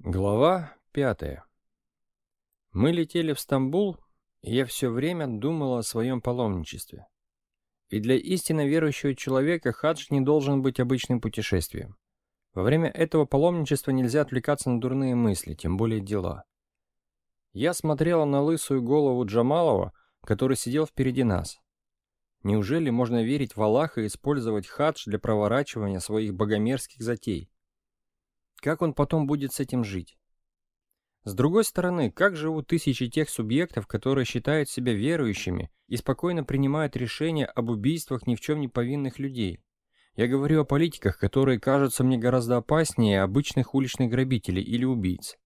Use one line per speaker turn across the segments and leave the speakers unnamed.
Глава пятая. Мы летели в Стамбул, и я все время думал о своем паломничестве. И для истинно верующего человека хадж не должен быть обычным путешествием. Во время этого паломничества нельзя отвлекаться на дурные мысли, тем более дела. Я смотрела на лысую голову Джамалова, который сидел впереди нас. Неужели можно верить в Аллаха и использовать хадж для проворачивания своих богомерзких затей? Как он потом будет с этим жить? С другой стороны, как живут тысячи тех субъектов, которые считают себя верующими и спокойно принимают решения об убийствах ни в чем не повинных людей? Я говорю о политиках, которые кажутся мне гораздо опаснее обычных уличных грабителей или убийц.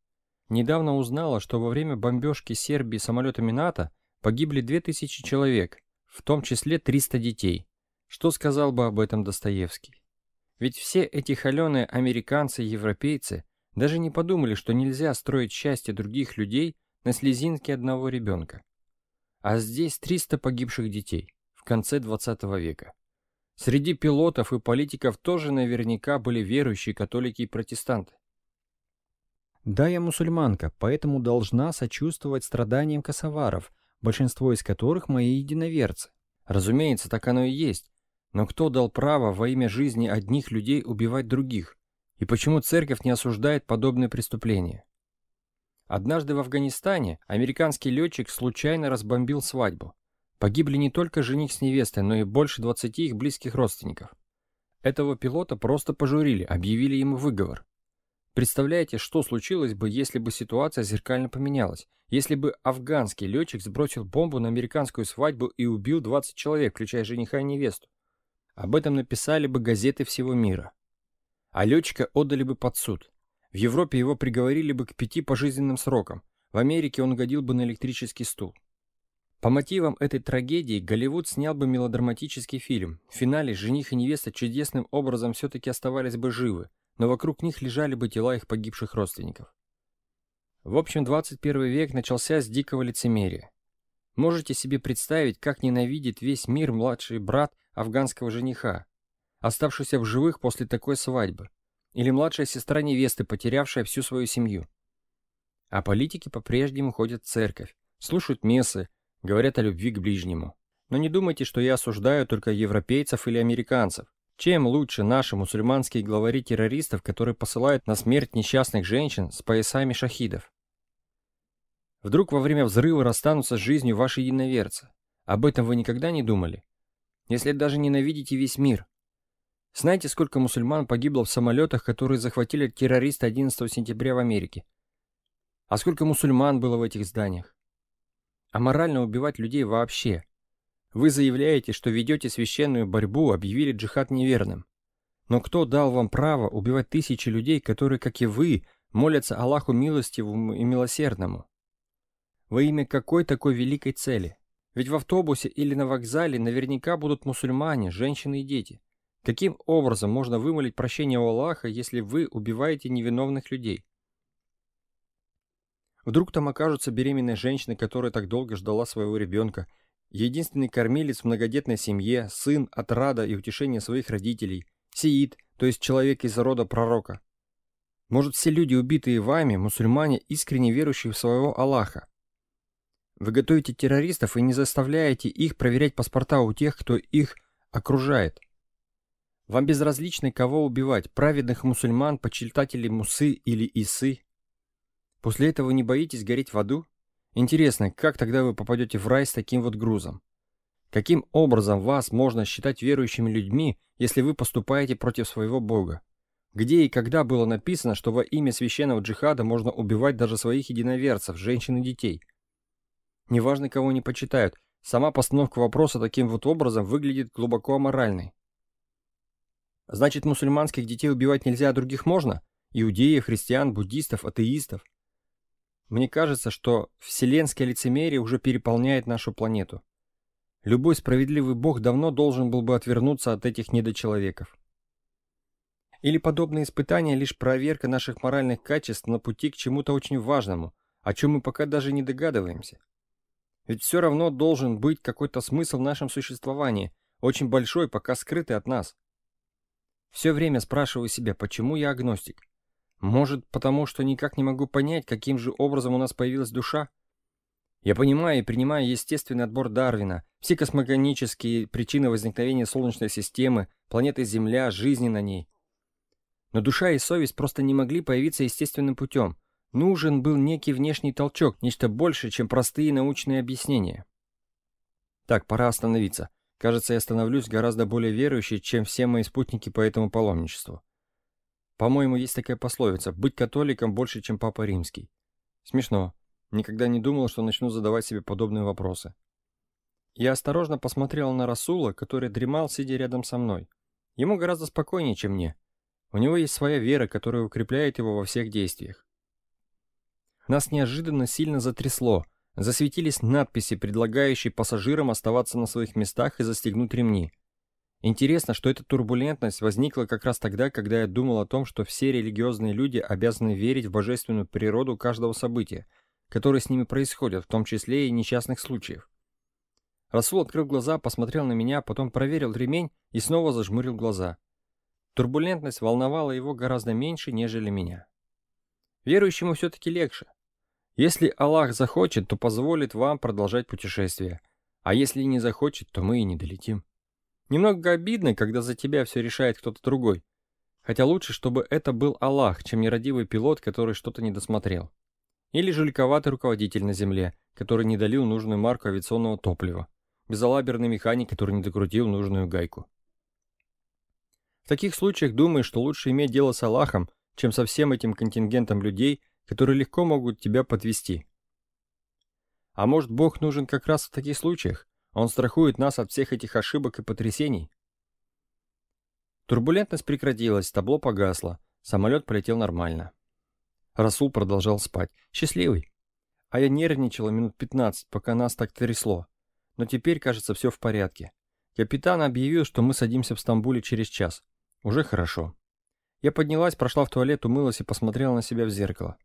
Недавно узнала, что во время бомбежки Сербии самолетами НАТО погибли 2000 человек, в том числе 300 детей. Что сказал бы об этом Достоевский? Ведь все эти холеные американцы и европейцы даже не подумали, что нельзя строить счастье других людей на слезинке одного ребенка. А здесь 300 погибших детей в конце 20 века. Среди пилотов и политиков тоже наверняка были верующие католики и протестанты.
Да, я мусульманка, поэтому должна сочувствовать страданиям косоваров, большинство из которых мои единоверцы.
Разумеется, так оно и есть. Но кто дал право во имя жизни одних людей убивать других? И почему церковь не осуждает подобные преступления? Однажды в Афганистане американский летчик случайно разбомбил свадьбу. Погибли не только жених с невестой, но и больше 20 их близких родственников. Этого пилота просто пожурили, объявили ему выговор. Представляете, что случилось бы, если бы ситуация зеркально поменялась? Если бы афганский летчик сбросил бомбу на американскую свадьбу и убил 20 человек, включая жениха и невесту? Об этом написали бы газеты всего мира. А летчика отдали бы под суд. В Европе его приговорили бы к пяти пожизненным срокам. В Америке он угодил бы на электрический стул. По мотивам этой трагедии Голливуд снял бы мелодраматический фильм. В финале жених и невеста чудесным образом все-таки оставались бы живы, но вокруг них лежали бы тела их погибших родственников. В общем, 21 век начался с дикого лицемерия. Можете себе представить, как ненавидит весь мир младший брат афганского жениха, оставшийся в живых после такой свадьбы, или младшая сестра невесты, потерявшая всю свою семью. А политики по-прежнему ходят в церковь, слушают мессы, говорят о любви к ближнему. Но не думайте, что я осуждаю только европейцев или американцев. Чем лучше наши мусульманские главари террористов, которые посылают на смерть несчастных женщин с поясами шахидов? Вдруг во время взрыва расстанутся с жизнью ваши единоверцы? Об этом вы никогда не думали? Если даже ненавидите весь мир. Знаете, сколько мусульман погибло в самолетах, которые захватили террористы 11 сентября в Америке? А сколько мусульман было в этих зданиях? А морально убивать людей вообще. Вы заявляете, что ведете священную борьбу, объявили джихад неверным. Но кто дал вам право убивать тысячи людей, которые, как и вы, молятся Аллаху милостивому и милосердному? Во имя какой такой великой цели? Ведь в автобусе или на вокзале наверняка будут мусульмане, женщины и дети. Каким образом можно вымолить прощение у Аллаха, если вы убиваете невиновных людей? Вдруг там окажутся беременные женщины, которая так долго ждала своего ребенка, единственный кормилец в многодетной семье, сын от рада и утешения своих родителей, сиит, то есть человек из рода пророка. Может, все люди, убитые вами, мусульмане, искренне верующие в своего Аллаха, вы готовите террористов и не заставляете их проверять паспорта у тех, кто их окружает. Вам безразлично, кого убивать, праведных мусульман, почитателей Мусы или Исы. После этого не боитесь гореть в аду? Интересно, как тогда вы попадете в рай с таким вот грузом? Каким образом вас можно считать верующими людьми, если вы поступаете против своего Бога? Где и когда было написано, что во имя священного джихада можно убивать даже своих единоверцев, женщин и детей – Неважно, кого они почитают, сама постановка вопроса таким вот образом выглядит глубоко аморальной. Значит, мусульманских детей убивать нельзя, а других можно? Иудеев, христиан, буддистов, атеистов? Мне кажется, что вселенское лицемерие уже переполняет нашу планету. Любой справедливый бог давно должен был бы отвернуться от этих недочеловеков. Или подобные испытания лишь проверка наших моральных качеств на пути к чему-то очень важному, о чем мы пока даже не догадываемся. Ведь все равно должен быть какой-то смысл в нашем существовании, очень большой, пока скрытый от нас. Все время спрашиваю себя, почему я агностик. Может, потому что никак не могу понять, каким же образом у нас появилась душа? Я понимаю и принимаю естественный отбор Дарвина, все космогонические причины возникновения Солнечной системы, планеты Земля, жизни на ней. Но душа и совесть просто не могли появиться естественным путем. Нужен был некий внешний толчок, нечто большее, чем простые научные объяснения. Так, пора остановиться. Кажется, я становлюсь гораздо более верующей, чем все мои спутники по этому паломничеству. По-моему, есть такая пословица «быть католиком больше, чем Папа Римский». Смешно. Никогда не думал, что начну задавать себе подобные вопросы. Я осторожно посмотрел на Расула, который дремал, сидя рядом со мной. Ему гораздо спокойнее, чем мне. У него есть своя вера, которая укрепляет его во всех действиях. Нас неожиданно сильно затрясло. Засветились надписи, предлагающие пассажирам оставаться на своих местах и застегнуть ремни. Интересно, что эта турбулентность возникла как раз тогда, когда я думал о том, что все религиозные люди обязаны верить в божественную природу каждого события, которое с ними происходит, в том числе и несчастных случаев. Расул открыл глаза, посмотрел на меня, потом проверил ремень и снова зажмурил глаза. Турбулентность волновала его гораздо меньше, нежели меня. Верующему все-таки легче. Если Аллах захочет, то позволит вам продолжать путешествие. А если не захочет, то мы и не долетим. Немного обидно, когда за тебя все решает кто-то другой. Хотя лучше, чтобы это был Аллах, чем нерадивый пилот, который что-то не досмотрел. Или жуликоватый руководитель на земле, который не долил нужную марку авиационного топлива. Безалаберный механик, который не докрутил нужную гайку. В таких случаях думаешь, что лучше иметь дело с Аллахом, чем со всем этим контингентом людей, которые легко могут тебя подвести. А может, Бог нужен как раз в таких случаях? Он страхует нас от всех этих ошибок и потрясений. Турбулентность прекратилась, табло погасло, самолет полетел нормально. Расул продолжал спать. Счастливый. А я нервничала минут 15, пока нас так трясло. Но теперь, кажется, все в порядке. Капитан объявил, что мы садимся в Стамбуле через час. Уже хорошо. Я поднялась, прошла в туалет, умылась и посмотрела на себя в зеркало.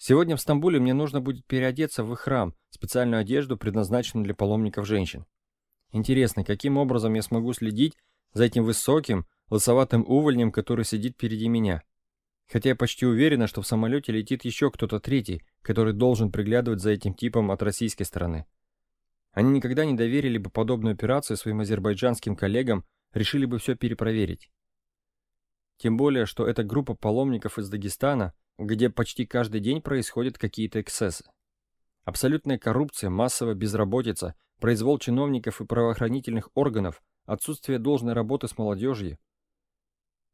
Сегодня в Стамбуле мне нужно будет переодеться в их храм, специальную одежду, предназначенную для паломников женщин. Интересно, каким образом я смогу следить за этим высоким, лысоватым увольнем, который сидит впереди меня? Хотя я почти уверена, что в самолете летит еще кто-то третий, который должен приглядывать за этим типом от российской стороны. Они никогда не доверили бы подобную операцию своим азербайджанским коллегам, решили бы все перепроверить. Тем более, что эта группа паломников из Дагестана где почти каждый день происходят какие-то эксцессы. Абсолютная коррупция, массовая безработица, произвол чиновников и правоохранительных органов, отсутствие должной работы с молодежью.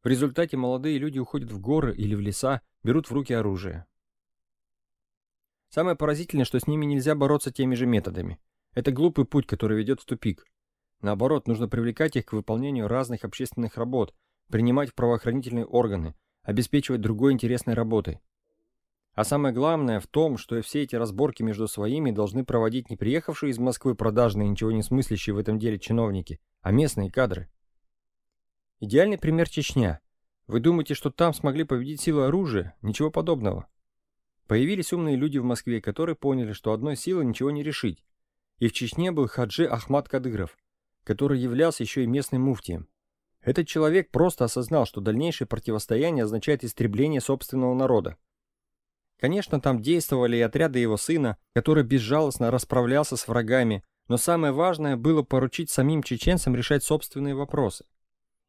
В результате молодые люди уходят в горы или в леса, берут в руки оружие. Самое поразительное, что с ними нельзя бороться теми же методами. Это глупый путь, который ведет в тупик. Наоборот, нужно привлекать их к выполнению разных общественных работ, принимать в правоохранительные органы, обеспечивать другой интересной работой. А самое главное в том, что все эти разборки между своими должны проводить не приехавшие из Москвы продажные, ничего не смыслящие в этом деле чиновники, а местные кадры. Идеальный пример Чечня. Вы думаете, что там смогли победить силы оружия? Ничего подобного. Появились умные люди в Москве, которые поняли, что одной силой ничего не решить. И в Чечне был Хаджи Ахмад Кадыров, который являлся еще и местным муфтием. Этот человек просто осознал, что дальнейшее противостояние означает истребление собственного народа. Конечно, там действовали и отряды его сына, который безжалостно расправлялся с врагами, но самое важное было поручить самим чеченцам решать собственные вопросы.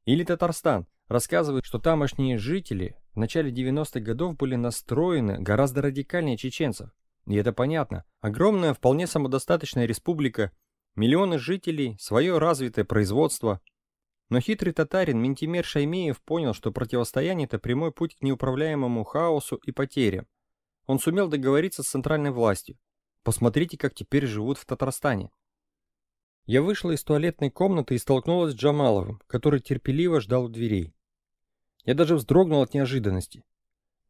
Или Татарстан рассказывает, что тамошние жители в начале 90-х годов были настроены гораздо радикальнее чеченцев. И это понятно. Огромная, вполне самодостаточная республика, миллионы жителей, свое развитое производство – но хитрый татарин Ментимер Шаймеев понял, что противостояние – это прямой путь к неуправляемому хаосу и потерям. Он сумел договориться с центральной властью. Посмотрите, как теперь живут в Татарстане. Я вышла из туалетной комнаты и столкнулась с Джамаловым, который терпеливо ждал у дверей. Я даже вздрогнул от неожиданности.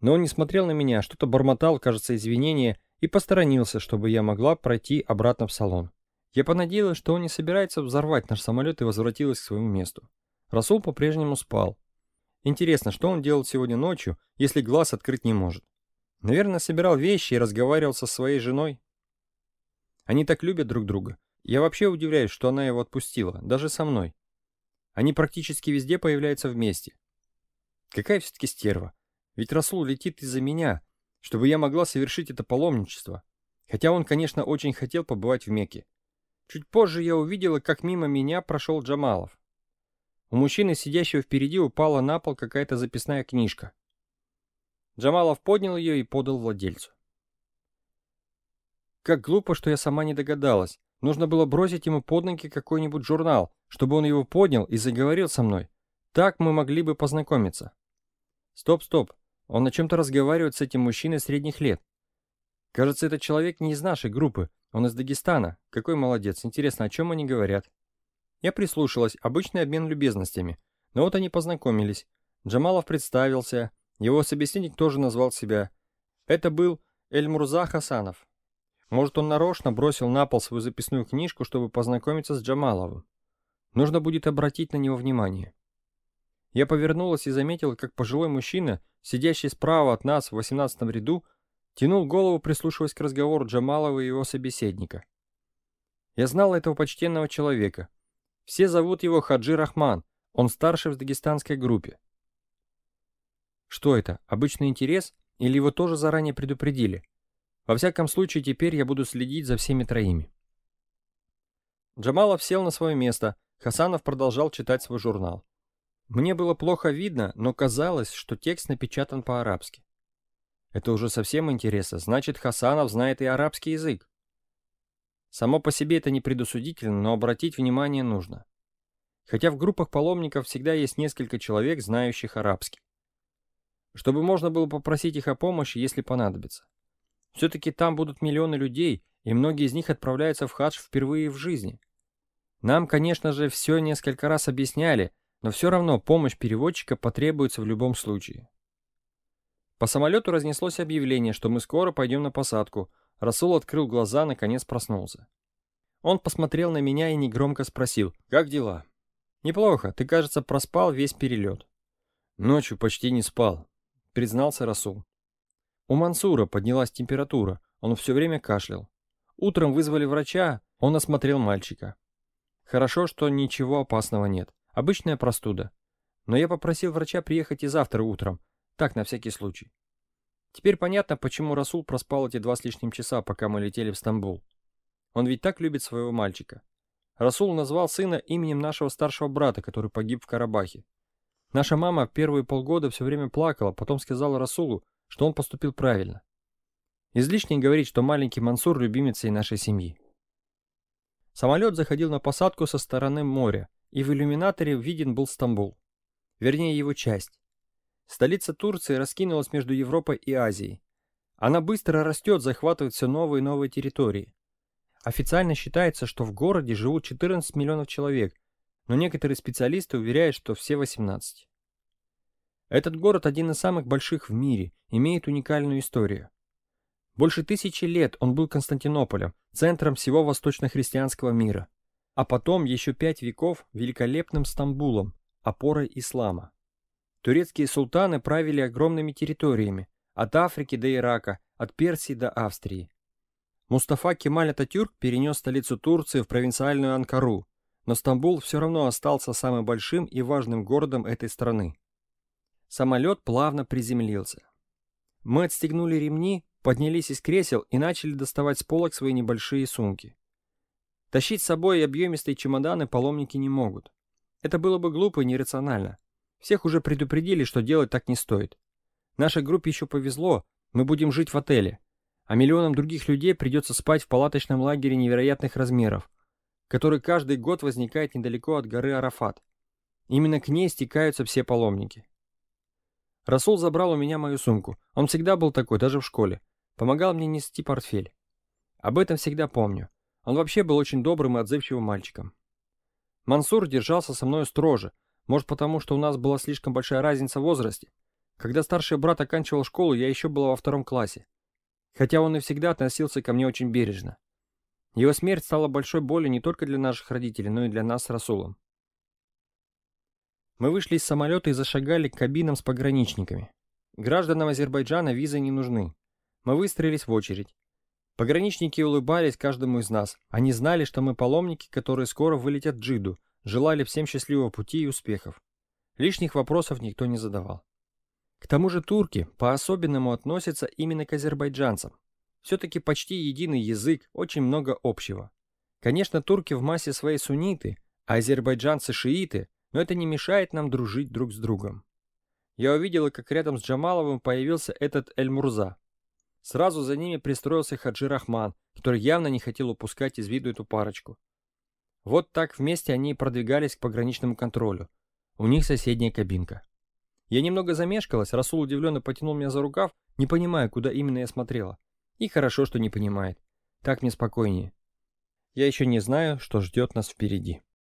Но он не смотрел на меня, что-то бормотал, кажется, извинения, и посторонился, чтобы я могла пройти обратно в салон. Я понадеялась, что он не собирается взорвать наш самолет и возвратилась к своему месту. Расул по-прежнему спал. Интересно, что он делал сегодня ночью, если глаз открыть не может? Наверное, собирал вещи и разговаривал со своей женой. Они так любят друг друга. Я вообще удивляюсь, что она его отпустила, даже со мной. Они практически везде появляются вместе. Какая все-таки стерва. Ведь Расул летит из-за меня, чтобы я могла совершить это паломничество. Хотя он, конечно, очень хотел побывать в Мекке. Чуть позже я увидела, как мимо меня прошел Джамалов. У мужчины, сидящего впереди, упала на пол какая-то записная книжка. Джамалов поднял ее и подал владельцу. Как глупо, что я сама не догадалась. Нужно было бросить ему под ноги какой-нибудь журнал, чтобы он его поднял и заговорил со мной. Так мы могли бы познакомиться. Стоп, стоп. Он о чем-то разговаривает с этим мужчиной средних лет. Кажется, этот человек не из нашей группы. Он из Дагестана. Какой молодец. Интересно, о чем они говорят? Я прислушалась. Обычный обмен любезностями. Но вот они познакомились. Джамалов представился. Его собеседник тоже назвал себя. Это был Эльмурза Хасанов. Может, он нарочно бросил на пол свою записную книжку, чтобы познакомиться с Джамаловым. Нужно будет обратить на него внимание. Я повернулась и заметила, как пожилой мужчина, сидящий справа от нас в 18 ряду, тянул голову, прислушиваясь к разговору Джамалова и его собеседника. Я знал этого почтенного человека. Все зовут его Хаджи Рахман, он старший в дагестанской группе. Что это, обычный интерес или его тоже заранее предупредили? Во всяком случае, теперь я буду следить за всеми троими. Джамалов сел на свое место, Хасанов продолжал читать свой журнал. Мне было плохо видно, но казалось, что текст напечатан по-арабски. Это уже совсем интересно, значит Хасанов знает и арабский язык. Само по себе это не предусудительно, но обратить внимание нужно. Хотя в группах паломников всегда есть несколько человек, знающих арабский. Чтобы можно было попросить их о помощи, если понадобится. Все-таки там будут миллионы людей, и многие из них отправляются в хадж впервые в жизни. Нам, конечно же, все несколько раз объясняли, но все равно помощь переводчика потребуется в любом случае. По самолету разнеслось объявление, что мы скоро пойдем на посадку. Расул открыл глаза, наконец проснулся. Он посмотрел на меня и негромко спросил, «Как дела?» «Неплохо, ты, кажется, проспал весь перелет». «Ночью почти не спал», — признался Расул. У Мансура поднялась температура, он все время кашлял. Утром вызвали врача, он осмотрел мальчика. Хорошо, что ничего опасного нет. Обычная простуда. Но я попросил врача приехать и завтра утром. Так, на всякий случай. Теперь понятно, почему Расул проспал эти два с лишним часа, пока мы летели в Стамбул. Он ведь так любит своего мальчика. Расул назвал сына именем нашего старшего брата, который погиб в Карабахе. Наша мама первые полгода все время плакала, потом сказала Расулу, что он поступил правильно. Излишне говорить, что маленький Мансур – любимец всей нашей семьи. Самолет заходил на посадку со стороны моря, и в иллюминаторе виден был Стамбул. Вернее, его часть. Столица Турции раскинулась между Европой и Азией. Она быстро растет, захватывает все новые и новые территории. Официально считается, что в городе живут 14 миллионов человек, но некоторые специалисты уверяют, что все 18. Этот город один из самых больших в мире, имеет уникальную историю. Больше тысячи лет он был Константинополем, центром всего восточно-христианского мира а потом еще пять веков великолепным Стамбулом, опорой ислама. Турецкие султаны правили огромными территориями, от Африки до Ирака, от Персии до Австрии. Мустафа Кемаль Ататюрк перенес столицу Турции в провинциальную Анкару, но Стамбул все равно остался самым большим и важным городом этой страны. Самолет плавно приземлился. Мы отстегнули ремни, поднялись из кресел и начали доставать с полок свои небольшие сумки. Тащить с собой объемистые чемоданы паломники не могут. Это было бы глупо и нерационально. Всех уже предупредили, что делать так не стоит. Нашей группе еще повезло, мы будем жить в отеле. А миллионам других людей придется спать в палаточном лагере невероятных размеров, который каждый год возникает недалеко от горы Арафат. Именно к ней стекаются все паломники. Расул забрал у меня мою сумку. Он всегда был такой, даже в школе. Помогал мне нести портфель. Об этом всегда помню. Он вообще был очень добрым и отзывчивым мальчиком. Мансур держался со мной строже, может потому, что у нас была слишком большая разница в возрасте. Когда старший брат оканчивал школу, я еще была во втором классе. Хотя он и всегда относился ко мне очень бережно. Его смерть стала большой болью не только для наших родителей, но и для нас с Расулом. Мы вышли из самолета и зашагали к кабинам с пограничниками. Гражданам Азербайджана визы не нужны. Мы выстроились в очередь. Пограничники улыбались каждому из нас. Они знали, что мы паломники, которые скоро вылетят в Джиду, желали всем счастливого пути и успехов. Лишних вопросов никто не задавал. К тому же турки по-особенному относятся именно к азербайджанцам. Все-таки почти единый язык, очень много общего. Конечно, турки в массе своей сунниты, а азербайджанцы шииты, но это не мешает нам дружить друг с другом. Я увидела, как рядом с Джамаловым появился этот Эль-Мурза. Сразу за ними пристроился Хаджи Рахман, который явно не хотел упускать из виду эту парочку. Вот так вместе они и продвигались к пограничному контролю. У них соседняя кабинка. Я немного замешкалась, Расул удивленно потянул меня за рукав, не понимая, куда именно я смотрела. И хорошо, что не понимает. Так мне спокойнее. Я еще не знаю, что ждет нас впереди.